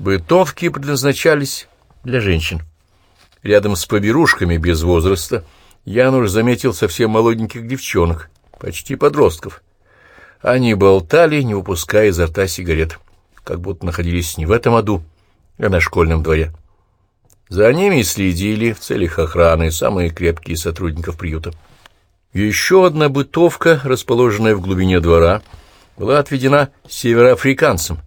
Бытовки предназначались для женщин. Рядом с поберушками без возраста Януш заметил совсем молоденьких девчонок, почти подростков. Они болтали, не выпуская изо рта сигарет, как будто находились не в этом аду, а на школьном дворе. За ними следили в целях охраны самые крепкие сотрудников приюта. Еще одна бытовка, расположенная в глубине двора, была отведена североафриканцам.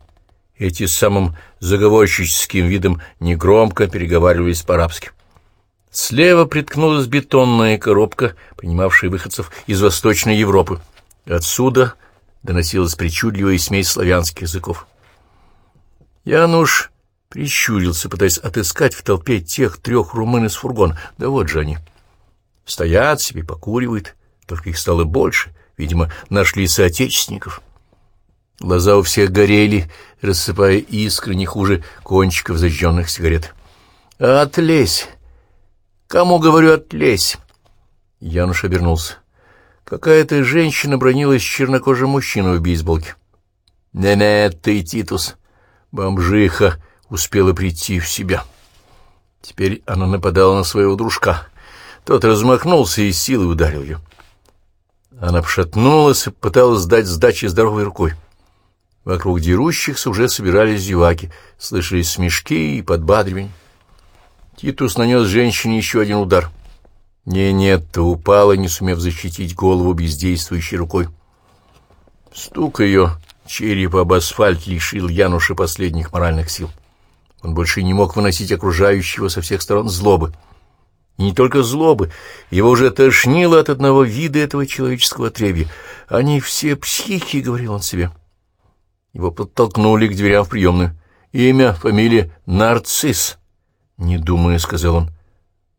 Эти с самым заговорщическим видом негромко переговаривались по-арабски. Слева приткнулась бетонная коробка, принимавшая выходцев из Восточной Европы. Отсюда доносилась причудливая смесь славянских языков. Януш прищурился, пытаясь отыскать в толпе тех трех румын из фургона. Да вот же они. Стоят себе, покуривают, только их стало больше. Видимо, нашли соотечественников. Глаза у всех горели, рассыпая искры не хуже кончиков зажженных сигарет. «Отлезь! Кому, говорю, отлезь!» Януш обернулся. Какая-то женщина бронилась чернокожим мужчиной в бейсболке. «Не-не, ты, Титус!» Бомжиха успела прийти в себя. Теперь она нападала на своего дружка. Тот размахнулся и силой ударил ее. Она пошатнулась и пыталась дать сдачи здоровой рукой. Вокруг дерущихся уже собирались зеваки, слышались смешки и подбадривания. Титус нанес женщине еще один удар. Не-нет, упала, не сумев защитить голову бездействующей рукой. Стук ее черепа об асфальт лишил Януша последних моральных сил. Он больше не мог выносить окружающего со всех сторон злобы. И не только злобы, его уже тошнило от одного вида этого человеческого отребья. «Они все психи», — говорил он себе. Его подтолкнули к дверям в приемную. «Имя, фамилия — Нарцисс», — не думая, — сказал он.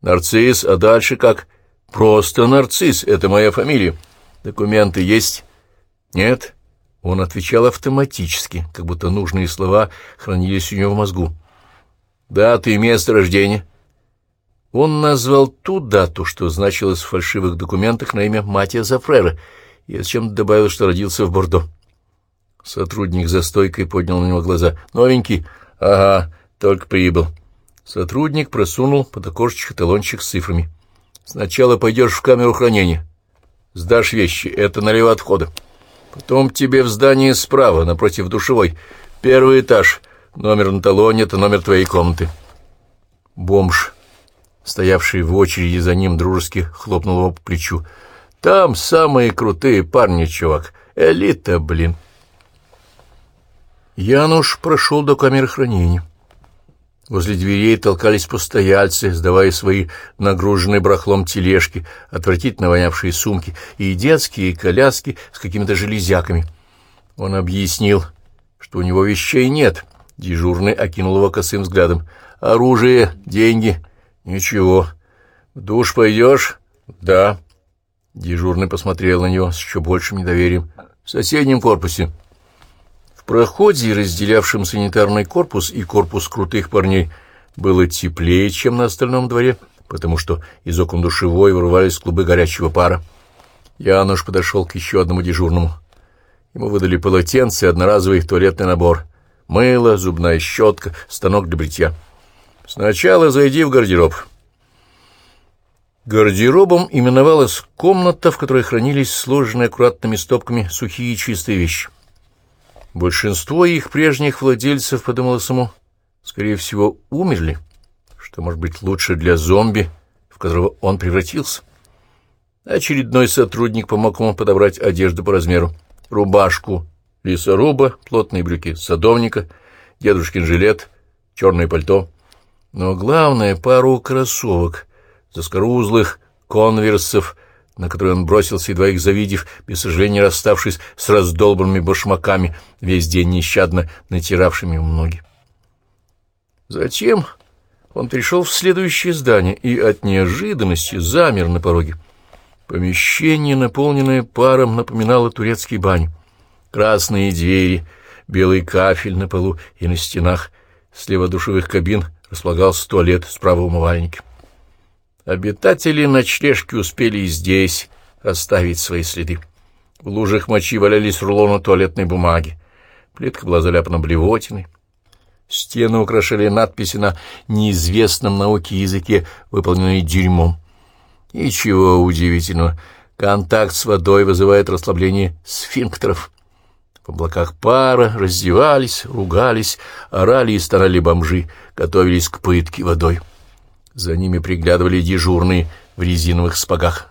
«Нарцисс, а дальше как?» «Просто Нарцисс, это моя фамилия. Документы есть?» «Нет». Он отвечал автоматически, как будто нужные слова хранились у него в мозгу. «Дата и место рождения». Он назвал ту дату, что значилось в фальшивых документах на имя Матия Зафрера, и зачем добавил, что родился в Бордо. Сотрудник за стойкой поднял на него глаза. «Новенький? Ага, только прибыл». Сотрудник просунул под окошечко талончик с цифрами. «Сначала пойдешь в камеру хранения. Сдашь вещи. Это налево от. Потом тебе в здании справа, напротив душевой. Первый этаж. Номер на талоне — это номер твоей комнаты». Бомж стоявший в очереди за ним, дружески хлопнул его по плечу. «Там самые крутые парни, чувак. Элита, блин!» Януш прошел до камеры хранения. Возле дверей толкались постояльцы, сдавая свои нагруженные брахлом тележки, отвратительно вонявшие сумки и детские коляски с какими-то железяками. Он объяснил, что у него вещей нет. Дежурный окинул его косым взглядом. «Оружие, деньги...» «Ничего. В душ пойдешь?» «Да». Дежурный посмотрел на него с еще большим недоверием. «В соседнем корпусе». Проходе, разделявшем санитарный корпус и корпус крутых парней, было теплее, чем на остальном дворе, потому что из окон душевой вырывались клубы горячего пара. Януш подошел к еще одному дежурному. Ему выдали полотенце и одноразовый туалетный набор. Мыло, зубная щетка, станок для бритья. Сначала зайди в гардероб. Гардеробом именовалась комната, в которой хранились сложенные аккуратными стопками сухие и чистые вещи. Большинство их прежних владельцев, подумалось ему, скорее всего, умерли, что может быть лучше для зомби, в которого он превратился. Очередной сотрудник помог ему подобрать одежду по размеру. Рубашку лесоруба, плотные брюки садовника, дедушкин жилет, черное пальто — но главное — пару кроссовок, заскорузлых конверсов, на которые он бросился, едва их завидев, без сожаления расставшись с раздолбанными башмаками, весь день нещадно натиравшими ему ноги. Затем он пришел в следующее здание и от неожиданности замер на пороге. Помещение, наполненное паром, напоминало турецкие бани. Красные двери, белый кафель на полу и на стенах, слева душевых кабин располагался туалет, справа умывальник. Обитатели ночлежки успели и здесь оставить свои следы. В лужах мочи валялись рулоны туалетной бумаги. Плитка была заляпана блевотиной. Стены украшали надписи на неизвестном науке языке, выполненные дерьмом. Ничего удивительного. Контакт с водой вызывает расслабление сфинктеров. В облаках пара раздевались, ругались, орали и старали бомжи, готовились к пытке водой. За ними приглядывали дежурные в резиновых спагах.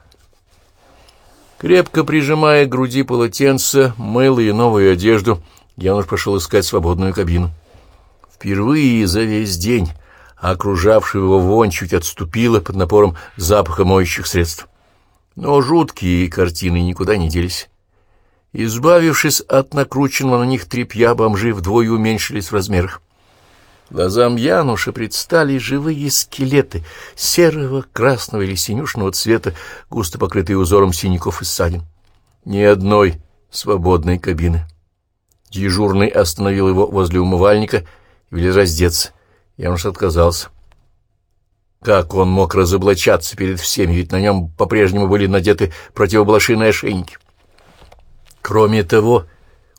Крепко прижимая к груди полотенце, мыло и новую одежду, Януш пошел искать свободную кабину. Впервые за весь день окружавшая его вонь чуть отступила под напором запаха моющих средств. Но жуткие картины никуда не делись. Избавившись от накрученного на них тряпья, бомжи вдвое уменьшились в размерах. Глазам Януша предстали живые скелеты серого, красного или синюшного цвета, густо покрытые узором синяков и ссадин. Ни одной свободной кабины. Дежурный остановил его возле умывальника и велел раздеться. Януш отказался. Как он мог разоблачаться перед всеми, ведь на нем по-прежнему были надеты противоблошиные ошейники. Кроме того,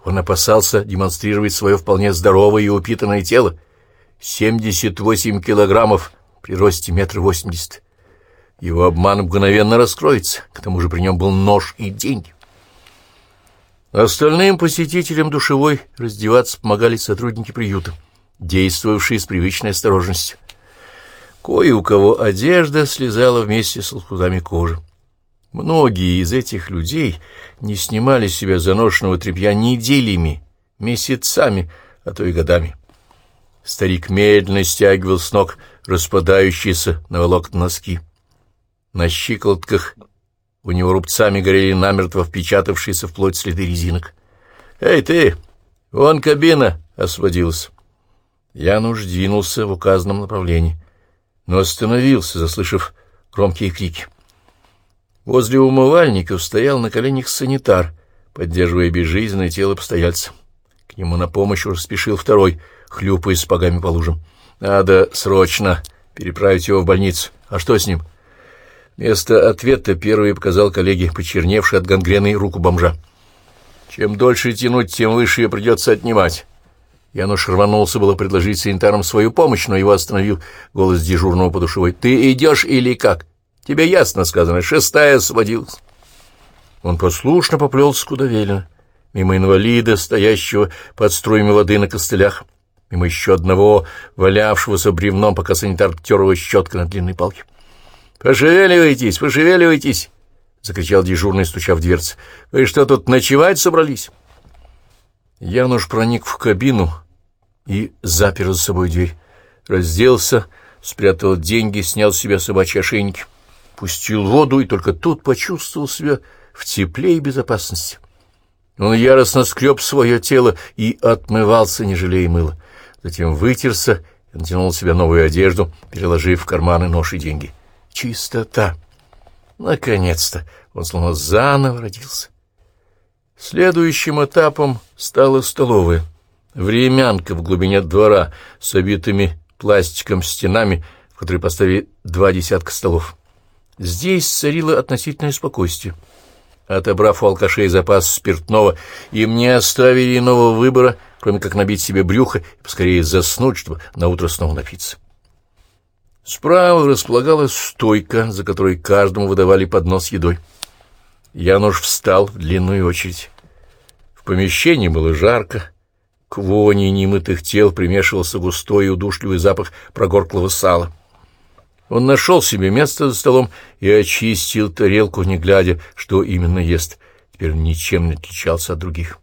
он опасался демонстрировать свое вполне здоровое и упитанное тело, 78 килограммов при росте метра восемьдесят. Его обман мгновенно раскроется, к тому же при нем был нож и деньги. Остальным посетителям душевой раздеваться помогали сотрудники приюта, действовавшие с привычной осторожностью. Кое у кого одежда слезала вместе с лоскутами кожи. Многие из этих людей не снимали с себя заношенного тряпья неделями, месяцами, а то и годами. Старик медленно стягивал с ног распадающиеся на волокна носки. На щиколотках у него рубцами горели намертво впечатавшиеся вплоть следы резинок. «Эй, ты! Вон кабина!» — освободилась. Януш двинулся в указанном направлении, но остановился, заслышав громкие крики. Возле умывальников стоял на коленях санитар, поддерживая безжизненное тело постояльца. К нему на помощь уже спешил второй — хлюпая сапогами по лужам. «Надо срочно переправить его в больницу. А что с ним?» Вместо ответа первый показал коллеге, почерневший от гангрены, руку бомжа. «Чем дольше тянуть, тем выше ее придется отнимать». Януш рванулся было предложить санитарам свою помощь, но его остановил голос дежурного по душевой. «Ты идешь или как? Тебе ясно сказано, шестая освободилась». Он послушно поплелся куда велено, мимо инвалида, стоящего под струями воды на костылях мимо еще одного, валявшегося бревном, пока санитар тер щеткой на длинной палке. «Пошевеливайтесь, пошевеливайтесь!» — закричал дежурный, стуча в дверцы. «Вы что, тут ночевать собрались?» Януш проник в кабину и запер за собой дверь. Разделся, спрятал деньги, снял с себя собачьи ошейники, пустил воду и только тут почувствовал себя в тепле и безопасности. Он яростно скреб свое тело и отмывался, не жалея мыла затем вытерся и натянул себе новую одежду, переложив в карманы нож и деньги. Чистота! Наконец-то! Он словно заново родился. Следующим этапом стала столовая. Времянка в глубине двора с обитыми пластиком стенами, в которой поставили два десятка столов. Здесь царило относительное спокойствие. Отобрав у алкашей запас спиртного, им не оставили иного выбора, кроме как набить себе брюхо и поскорее заснуть, чтобы наутро снова напиться. Справа располагалась стойка, за которой каждому выдавали поднос едой. Януш встал в длинную очередь. В помещении было жарко. К воне немытых тел примешивался густой и удушливый запах прогорклого сала. Он нашел себе место за столом и очистил тарелку, не глядя, что именно ест. Теперь ничем не отличался от других.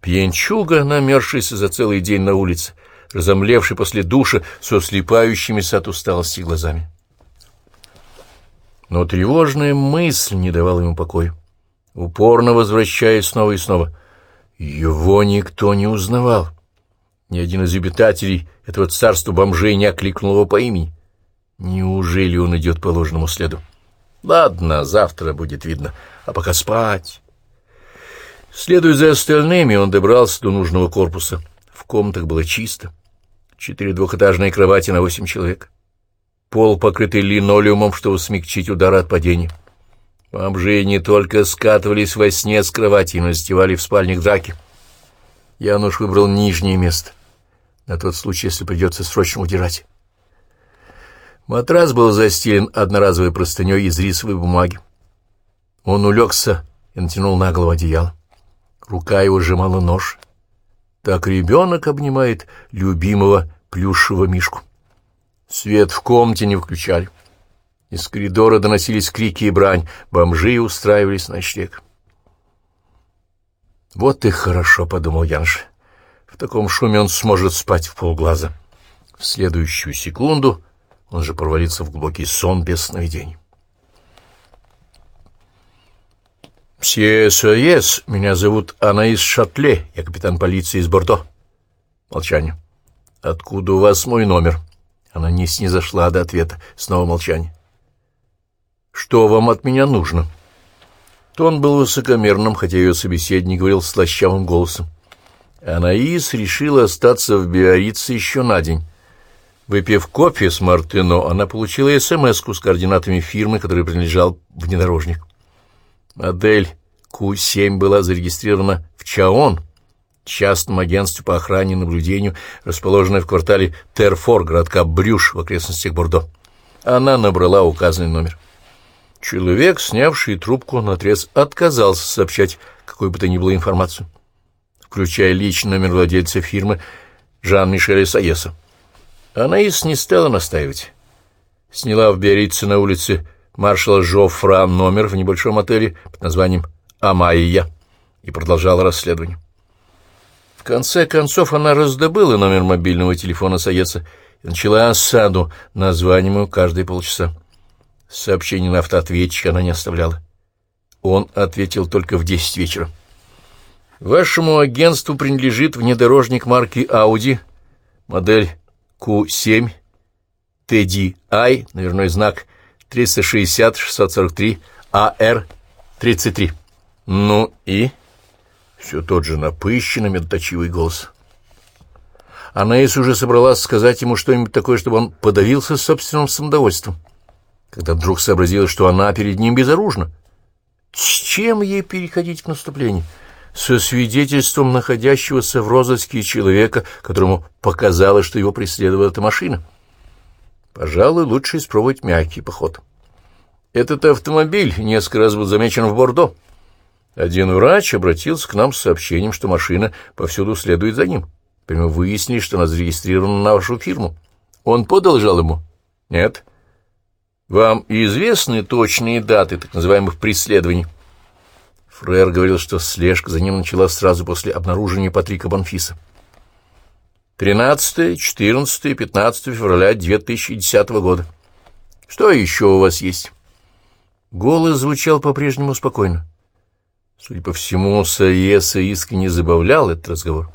Пьянчуга, намерзшийся за целый день на улице, разомлевший после душа со слепающимися от усталости глазами. Но тревожная мысль не давала ему покоя, упорно возвращаясь снова и снова. Его никто не узнавал. Ни один из обитателей этого царства бомжей не окликнул его по имени. Неужели он идет по ложному следу? Ладно, завтра будет видно, а пока спать. Следуя за остальными, он добрался до нужного корпуса. В комнатах было чисто. Четыре двухэтажные кровати на восемь человек. Пол, покрытый линолеумом, чтобы смягчить удары от падения. Бомжи не только скатывались во сне с кровати, но затевали в спальнях драки. Януш выбрал нижнее место. на тот случай, если придется срочно удирать. Матрас был застелен одноразовой простыней из рисовой бумаги. Он улегся и натянул на голову одеяло. Рука его сжимала нож. Так ребенок обнимает любимого плюшевого мишку. Свет в комнате не включали. Из коридора доносились крики и брань. Бомжи устраивались на ночлег. «Вот и хорошо», — подумал Янш. «В таком шуме он сможет спать в полглаза». В следующую секунду он же провалится в глубокий сон без сновидений. «Мсье Соес, меня зовут Анаис Шатле, я капитан полиции из Бордо». Молчание. «Откуда у вас мой номер?» Она не снизошла до ответа. Снова молчание. «Что вам от меня нужно?» Тон был высокомерным, хотя ее собеседник говорил слащавым голосом. Анаис решила остаться в Биорице еще на день. Выпив кофе с Мартыно, она получила смс с координатами фирмы, которой принадлежал внедорожник. Модель Q7 была зарегистрирована в ЧАОН, частном агентстве по охране и наблюдению, расположенной в квартале Терфор, городка Брюш в окрестностях Бордо. Она набрала указанный номер. Человек, снявший трубку, наотрез отказался сообщать какой бы то ни было информацию, включая личный номер владельца фирмы Жан-Мишеля Саеса. Анаис не стала настаивать. Сняла в Биорице на улице маршала Жофра номер в небольшом отеле под названием «Амайя» и продолжала расследование. В конце концов она раздобыла номер мобильного телефона Саеса и начала осаду, названием каждые полчаса. Сообщений на автоответчик она не оставляла. Он ответил только в десять вечера. Вашему агентству принадлежит внедорожник марки Audi, модель Q7, TDI, номерной знак 360-643, AR-33. Ну и... Все тот же напыщенный, медоточивый голос. Анаис уже собралась сказать ему что-нибудь такое, чтобы он подавился собственным самодовольством когда вдруг сообразила, что она перед ним безоружна. С чем ей переходить к наступлению? Со свидетельством находящегося в розыске человека, которому показалось, что его преследовала эта машина. Пожалуй, лучше испробовать мягкий поход. Этот автомобиль несколько раз был замечен в Бордо. Один врач обратился к нам с сообщением, что машина повсюду следует за ним. Мы выяснили, что она зарегистрирована на вашу фирму. Он подал жалобу? Нет. Вам известны точные даты так называемых преследований? Фрер говорил, что слежка за ним началась сразу после обнаружения Патрика Бонфиса. 13, 14, 15 февраля 2010 года. Что еще у вас есть? Голос звучал по-прежнему спокойно. Судя по всему, Саеса искренне забавлял этот разговор.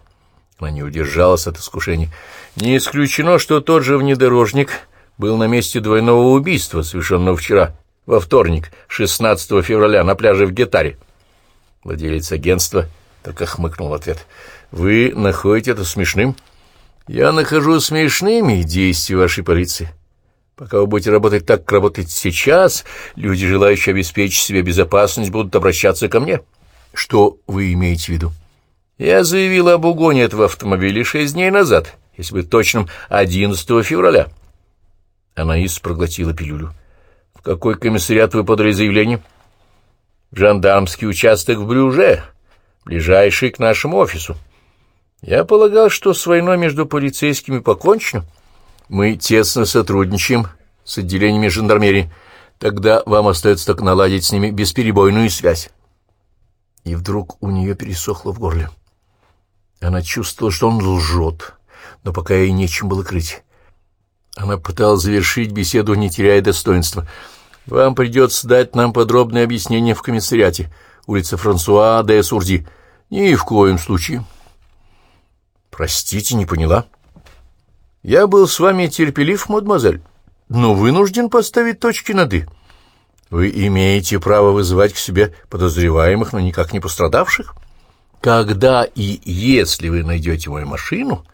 Она не удержалась от искушения. Не исключено, что тот же внедорожник был на месте двойного убийства, совершенного вчера, во вторник, 16 февраля, на пляже в Гетаре. Владелец агентства только хмыкнул в ответ. «Вы находите это смешным?» «Я нахожу смешными действия вашей полиции. Пока вы будете работать так, как работаете сейчас, люди, желающие обеспечить себе безопасность, будут обращаться ко мне». «Что вы имеете в виду?» «Я заявил об угоне этого автомобиля шесть дней назад, если быть точным, 11 февраля». Анаис проглотила пилюлю. — В какой комиссариат вы подали заявление? — Жандармский участок в Брюже, ближайший к нашему офису. Я полагал, что с войной между полицейскими покончено. Мы тесно сотрудничаем с отделениями жандармерии. Тогда вам остается только наладить с ними бесперебойную связь. И вдруг у нее пересохло в горле. Она чувствовала, что он лжет, но пока ей нечем было крыть. Она пыталась завершить беседу, не теряя достоинства. «Вам придется дать нам подробное объяснение в комиссариате. Улица Франсуа де Сурди. Ни в коем случае». «Простите, не поняла». «Я был с вами терпелив, мадемуазель, но вынужден поставить точки над «и». Вы имеете право вызывать к себе подозреваемых, но никак не пострадавших. Когда и если вы найдете мою машину,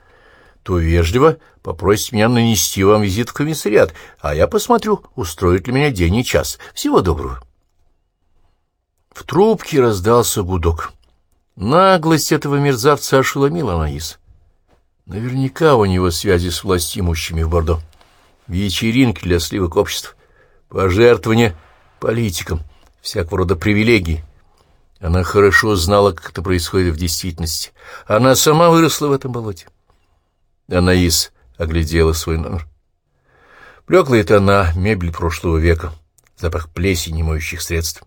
то вежливо попросите меня нанести вам визит в комиссариат, а я посмотрю, устроит ли меня день и час. Всего доброго. В трубке раздался гудок. Наглость этого мерзавца ошеломила Наис. Наверняка у него связи с властимущими в Бордо. Вечеринки для сливок обществ, пожертвования политикам, всякого рода привилегии. Она хорошо знала, как это происходит в действительности. Она сама выросла в этом болоте. Анаис оглядела свой номер. Блеклые тона, мебель прошлого века, запах плесени моющих средств.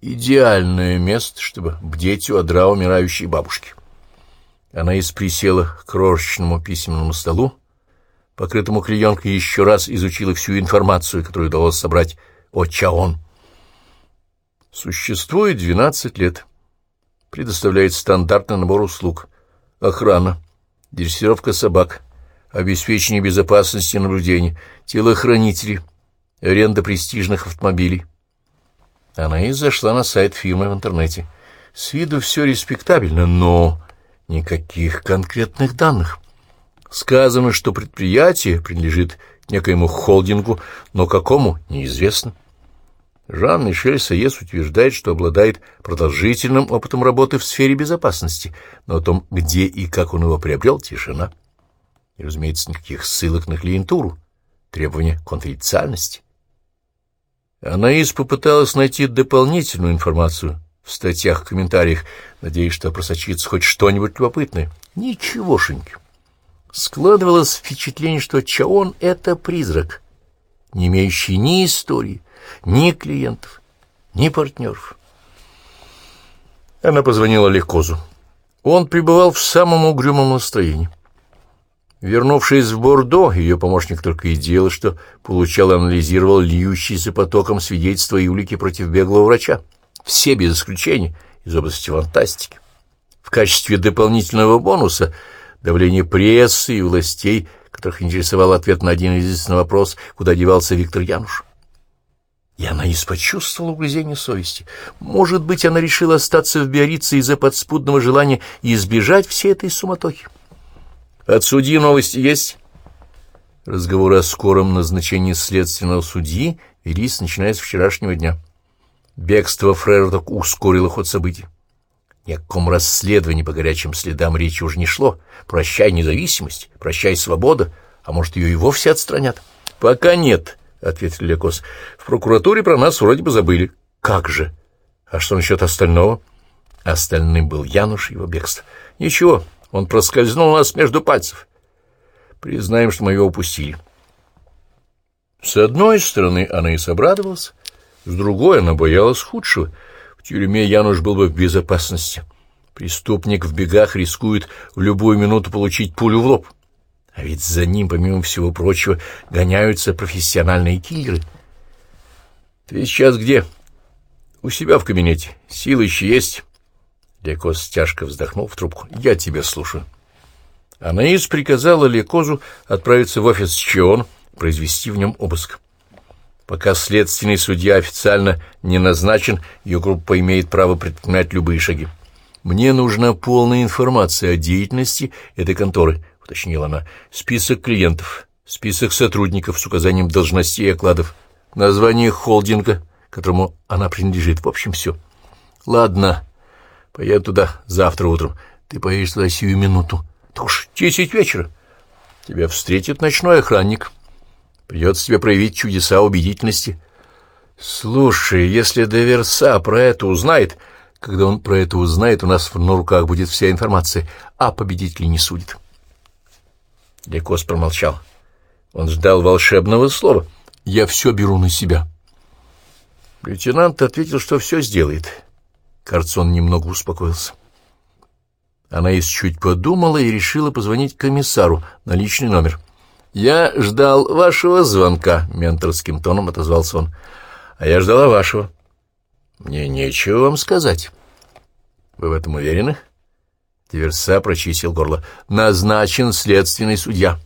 Идеальное место, чтобы бдеть у одра умирающей бабушки. Она из присела к крошечному письменному столу, покрытому клеенкой, еще раз изучила всю информацию, которую удалось собрать о Чаон. Существует 12 лет. Предоставляет стандартный набор услуг. Охрана, дрессировка собак, обеспечение безопасности и наблюдения, телохранители, аренда престижных автомобилей. Она и зашла на сайт фирмы в интернете. С виду все респектабельно, но никаких конкретных данных. Сказано, что предприятие принадлежит некоему холдингу, но какому — неизвестно. Жан-Мишель Саес утверждает, что обладает продолжительным опытом работы в сфере безопасности, но о том, где и как он его приобрел, тишина. И, разумеется, никаких ссылок на клиентуру, требования конфиденциальности. Анаис попыталась найти дополнительную информацию в статьях, комментариях, надеясь, что просочится хоть что-нибудь любопытное. Ничегошеньки. Складывалось впечатление, что Чаон — это призрак, не имеющий ни истории, ни клиентов, ни партнеров. Она позвонила Лекозу. Он пребывал в самом угрюмом настроении. Вернувшись в Бордо, ее помощник только и делал, что получал и анализировал льющиеся потоком свидетельства и улики против беглого врача. Все без исключения из области фантастики. В качестве дополнительного бонуса давление прессы и властей, которых интересовал ответ на один единственный вопрос, куда девался Виктор Януш. И она и почувствовала угрызение совести. Может быть, она решила остаться в Биорице из-за подспудного желания избежать всей этой суматохи. От судьи новости есть? Разговоры о скором назначении следственного судьи велись, начиная с вчерашнего дня. Бегство Фрера так ускорило ход событий. Ни о каком расследовании по горячим следам речи уже не шло. Прощай независимость, прощай свобода, а может, ее и вовсе отстранят? — Пока нет, — ответил Лекос. — В прокуратуре про нас вроде бы забыли. — Как же? А что насчет остального? Остальным был Януш и его бегство. — Ничего, он проскользнул у нас между пальцев. Признаем, что мы его упустили. С одной стороны, она и собрадовалась, с другой она боялась худшего. В тюрьме Януш был бы в безопасности. Преступник в бегах рискует в любую минуту получить пулю в лоб. А ведь за ним, помимо всего прочего, гоняются профессиональные киллеры. Ты сейчас где? У себя в кабинете. Силы еще есть? Лекоз тяжко вздохнул в трубку. «Я тебя слушаю». Анаис приказала Лекозу отправиться в офис Чион, произвести в нем обыск. Пока следственный судья официально не назначен, ее группа имеет право предпринимать любые шаги. «Мне нужна полная информация о деятельности этой конторы», — уточнила она. «Список клиентов, список сотрудников с указанием должностей и окладов, название холдинга, которому она принадлежит. В общем, все». «Ладно», Поеду туда завтра утром. Ты поедешь туда сию минуту. Так уж десять вечера. Тебя встретит ночной охранник. Придется тебе проявить чудеса убедительности. Слушай, если Деверса про это узнает... Когда он про это узнает, у нас на руках будет вся информация, а победителей не судит. Лекос промолчал. Он ждал волшебного слова. «Я все беру на себя». Лейтенант ответил, что все сделает. Кажется, он немного успокоился. Она из чуть подумала и решила позвонить комиссару на личный номер. «Я ждал вашего звонка», — менторским тоном отозвался он. «А я ждала вашего». «Мне нечего вам сказать». «Вы в этом уверены?» Диверса прочистил горло. «Назначен следственный судья».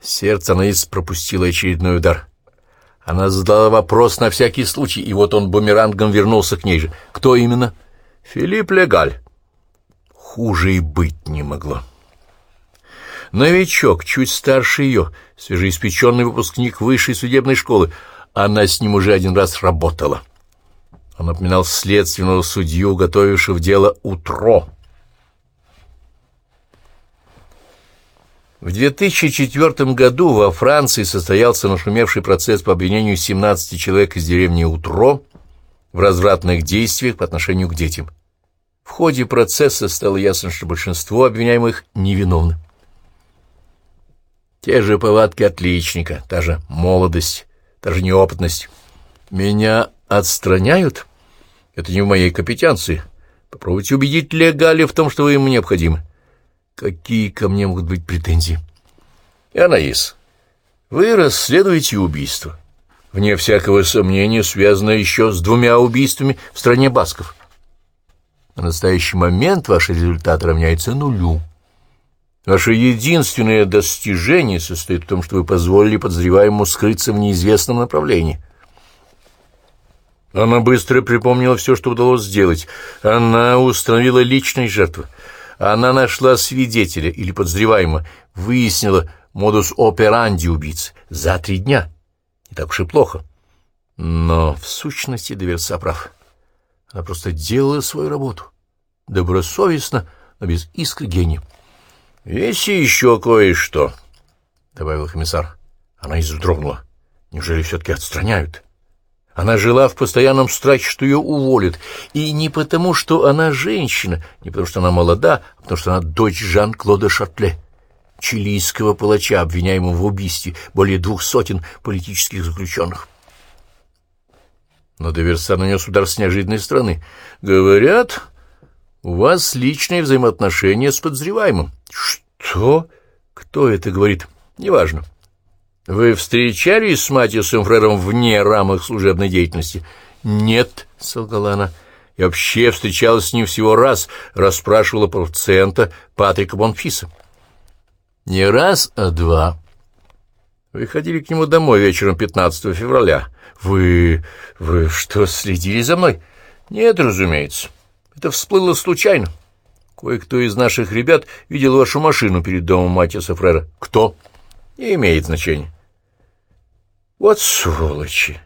Сердце Анаис пропустило очередной удар. Она задала вопрос на всякий случай, и вот он бумерангом вернулся к ней же. Кто именно? Филипп Легаль. Хуже и быть не могло. Новичок, чуть старше ее, свежеиспеченный выпускник высшей судебной школы. Она с ним уже один раз работала. Он напоминал следственного судью, готовившего дело «Утро». В 2004 году во Франции состоялся нашумевший процесс по обвинению 17 человек из деревни Утро в развратных действиях по отношению к детям. В ходе процесса стало ясно, что большинство обвиняемых невиновны. Те же повадки отличника, та же молодость, та же неопытность. Меня отстраняют? Это не в моей компетенции. Попробуйте убедить Легали в том, что вы ему необходимы. Какие ко мне могут быть претензии? Анаис, вы расследуете убийство. Вне всякого сомнения, связано еще с двумя убийствами в стране басков. На настоящий момент ваши результаты равняются нулю. Ваше единственное достижение состоит в том, что вы позволили подозреваемому скрыться в неизвестном направлении. Она быстро припомнила все, что удалось сделать. Она установила личность жертвы. Она нашла свидетеля или подозреваемого, выяснила модус операнди убийцы за три дня. Не так уж и плохо. Но в сущности Доверса прав. Она просто делала свою работу. Добросовестно, но без искры гения. «Есть еще кое-что», — добавил комиссар. Она издрогнула. «Неужели все-таки отстраняют?» Она жила в постоянном страхе, что ее уволят. И не потому, что она женщина, не потому, что она молода, а потому, что она дочь Жан-Клода Шатле, чилийского палача, обвиняемого в убийстве более двух сотен политических заключенных. Но Доверса нанес удар с неожиданной стороны. «Говорят, у вас личные взаимоотношения с подозреваемым. Что? Кто это говорит? Неважно. Вы встречались с Матисом Фрером вне рамок служебной деятельности? Нет, солгала она. Я вообще встречалась с ним всего раз, расспрашивала про пациента Патрика Бонфиса. Не раз, а два. Вы ходили к нему домой вечером 15 февраля. Вы... вы что, следили за мной? Нет, разумеется. Это всплыло случайно. Кое-кто из наших ребят видел вашу машину перед домом Матиаса Фрера. Кто? Не имеет значения. Вот сволочи!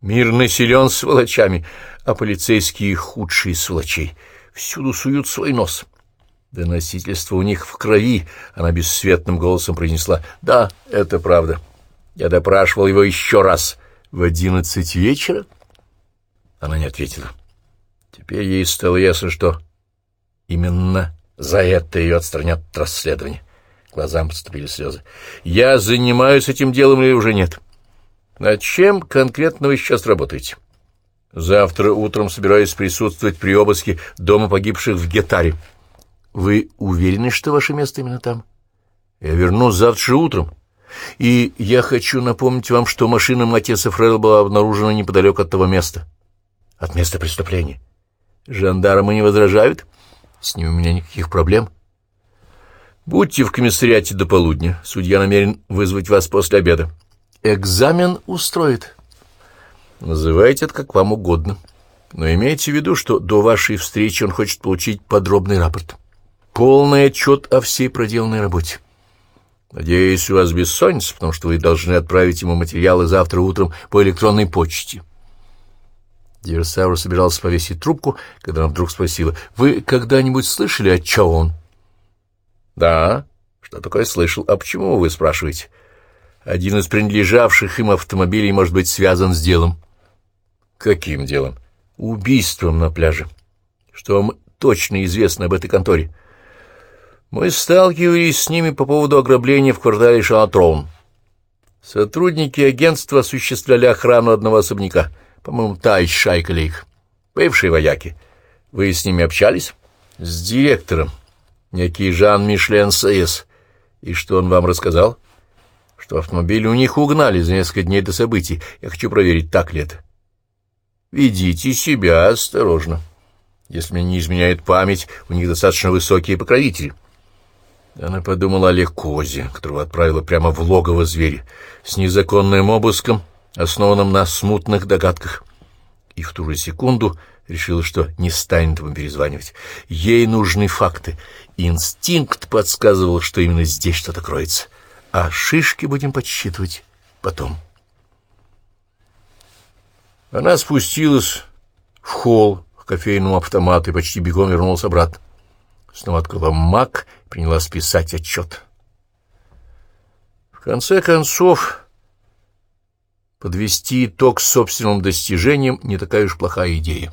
Мир населен сволочами, а полицейские худшие сволочей. Всюду суют свой нос. Доносительство у них в крови, она бесцветным голосом произнесла. Да, это правда. Я допрашивал его еще раз. В одиннадцать вечера? Она не ответила. Теперь ей стало ясно, что именно за это ее отстранят от расследования. Глазам подступили слезы. «Я занимаюсь этим делом или уже нет?» «Над чем конкретно вы сейчас работаете?» «Завтра утром собираюсь присутствовать при обыске дома погибших в Гетаре». «Вы уверены, что ваше место именно там?» «Я вернусь завтра утром. И я хочу напомнить вам, что машина Матеса Фрелла была обнаружена неподалеку от того места, от места преступления. Жандармы не возражают? С ним у меня никаких проблем. Будьте в комиссариате до полудня. Судья намерен вызвать вас после обеда. Экзамен устроит. Называйте это как вам угодно. Но имейте в виду, что до вашей встречи он хочет получить подробный рапорт. Полный отчет о всей проделанной работе. Надеюсь, у вас бессонница, потому что вы должны отправить ему материалы завтра утром по электронной почте. Диверсавр собирался повесить трубку, когда она вдруг спросила, «Вы когда-нибудь слышали о Чаон?» «Да, что такое слышал. А почему вы спрашиваете?» «Один из принадлежавших им автомобилей может быть связан с делом». «Каким делом?» «Убийством на пляже. Что вам точно известно об этой конторе?» «Мы сталкивались с ними по поводу ограбления в квартале Шалатрон. Сотрудники агентства осуществляли охрану одного особняка» по-моему, Тайч Шайкалейк, бывшие вояки. Вы с ними общались? С директором, некий Жан-Мишлен Саес. И что он вам рассказал? Что автомобиль у них угнали за несколько дней до событий. Я хочу проверить, так ли это. Ведите себя осторожно. Если мне не изменяет память, у них достаточно высокие покровители. Она подумала о Лекозе, которого отправила прямо в логово зверя, с незаконным обыском — основанном на смутных догадках. И в ту же секунду решила, что не станет ему перезванивать. Ей нужны факты. Инстинкт подсказывал, что именно здесь что-то кроется. А шишки будем подсчитывать потом. Она спустилась в холл к кофейному автомату и почти бегом вернулась обратно. Снова открыла маг и принялась писать отчет. конце концов, подвести итог собственным достижениям не такая уж плохая идея.